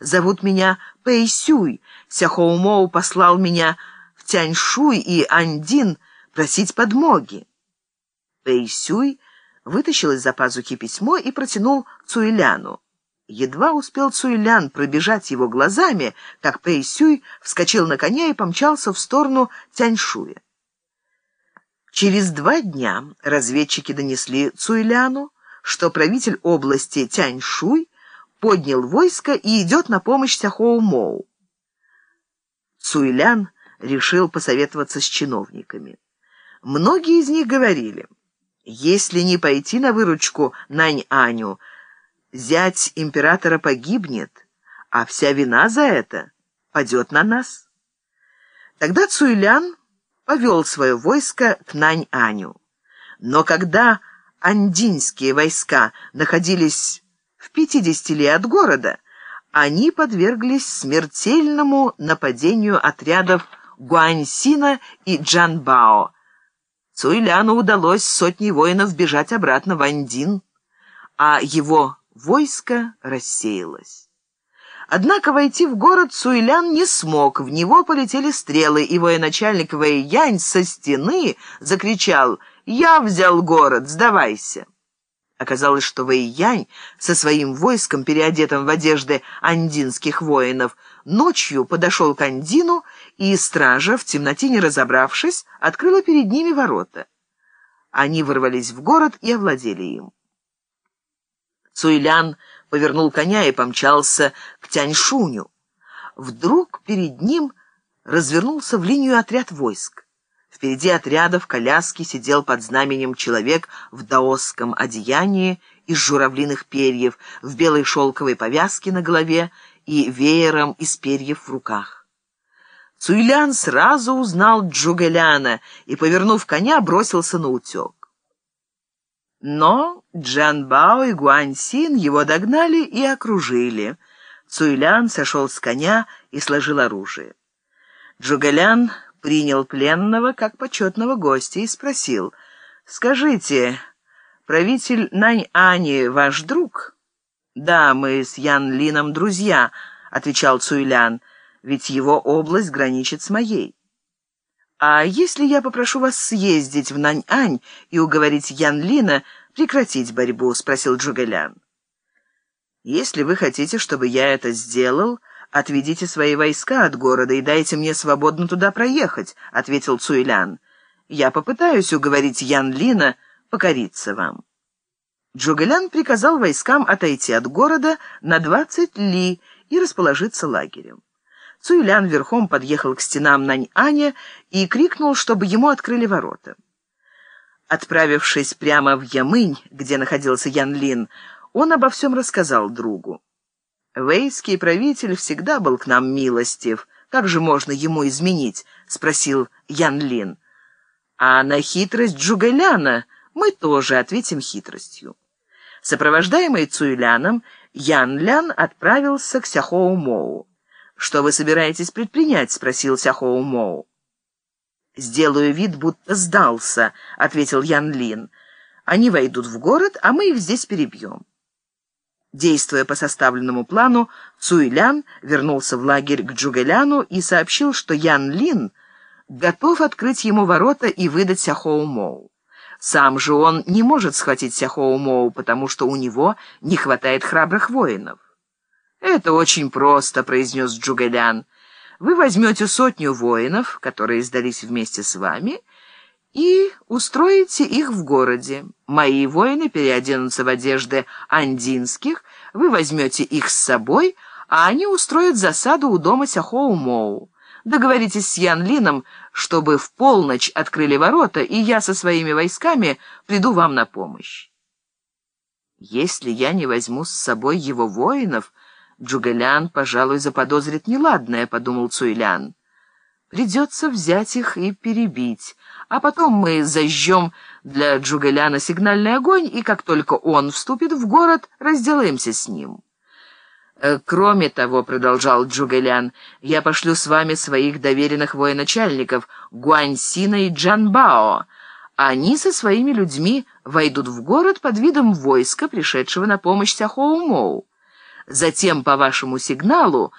Зовут меня Пэйсюй. Сяхоумоу послал меня в Тяньшуй и Андин просить подмоги». Пэйсюй вытащил из-за пазухи письмо и протянул Цуэляну. Едва успел Цуэлян пробежать его глазами, как Пэйсюй вскочил на коня и помчался в сторону Тяньшуя. Через два дня разведчики донесли Цуэляну, что правитель области Тяньшуй поднял войско и идет на помощь Сяхоу-Моу. Цуэлян решил посоветоваться с чиновниками. Многие из них говорили, если не пойти на выручку Нань-Аню, зять императора погибнет, а вся вина за это падет на нас. Тогда Цуйлян повел свое войско к Нань-Аню. Но когда андинские войска находились 50 ли от города, они подверглись смертельному нападению отрядов Гуаньсина и Джанбао. Цуйляну удалось сотней воинов бежать обратно в Андин, а его войско рассеялось. Однако войти в город Цуйлян не смог, в него полетели стрелы, и военачальник Вэйянь со стены закричал «Я взял город, сдавайся!» Оказалось, что Вэйянь со своим войском, переодетым в одежды андинских воинов, ночью подошел к Андину, и стража, в темноте не разобравшись, открыла перед ними ворота. Они ворвались в город и овладели им. Цуйлян повернул коня и помчался к Тяньшуню. Вдруг перед ним развернулся в линию отряд войск. Впереди отряда в коляске сидел под знаменем человек в даосском одеянии из журавлиных перьев, в белой шелковой повязке на голове и веером из перьев в руках. Цуйлян сразу узнал Джугеляна и, повернув коня, бросился на утек. Но Джанбао и Гуаньсин его догнали и окружили. Цуйлян сошел с коня и сложил оружие. Джугелян принял пленного как почетного гостя и спросил, «Скажите, правитель Нань-Ани ваш друг?» «Да, мы с Ян Лином друзья», — отвечал Цуйлян, «ведь его область граничит с моей». «А если я попрошу вас съездить в Нань-Ань и уговорить Ян Лина прекратить борьбу?» — спросил Джугэлян. «Если вы хотите, чтобы я это сделал...» «Отведите свои войска от города и дайте мне свободно туда проехать», — ответил Цуйлян. «Я попытаюсь уговорить Ян Лина покориться вам». Джугэлян приказал войскам отойти от города на двадцать ли и расположиться лагерем. Цуйлян верхом подъехал к стенам Нань-Аня и крикнул, чтобы ему открыли ворота. Отправившись прямо в Ямынь, где находился Ян Лин, он обо всем рассказал другу. Вейский правитель всегда был к нам милостив. Как же можно ему изменить?» — спросил Ян Лин. «А на хитрость Джугэляна мы тоже ответим хитростью». Сопровождаемый Цуйляном, Ян Лян отправился к Сяхоу Моу. «Что вы собираетесь предпринять?» — спросил Сяхоу Моу. «Сделаю вид, будто сдался», — ответил Ян Лин. «Они войдут в город, а мы их здесь перебьем». Действуя по составленному плану, Цуйлян вернулся в лагерь к Джугэляну и сообщил, что Ян Лин готов открыть ему ворота и выдать Сяхоу Моу. Сам же он не может схватить Сяхоу Моу, потому что у него не хватает храбрых воинов. «Это очень просто», — произнес Джугэлян. «Вы возьмете сотню воинов, которые сдались вместе с вами, и устроите их в городе. Мои воины переоденутся в одежды андинских, вы возьмете их с собой, а они устроят засаду у дома Сяхоу-Моу. Договоритесь с Ян Лином, чтобы в полночь открыли ворота, и я со своими войсками приду вам на помощь. Если я не возьму с собой его воинов, Джугэлян, пожалуй, заподозрит неладное, — подумал Цуйлян. Придется взять их и перебить, а потом мы зажжем для Джугэляна сигнальный огонь, и как только он вступит в город, разделаемся с ним. «Э, «Кроме того, — продолжал Джугэлян, — я пошлю с вами своих доверенных военачальников Гуаньсина и Джанбао. Они со своими людьми войдут в город под видом войска, пришедшего на помощь Сяхоу-Моу. Затем, по вашему сигналу,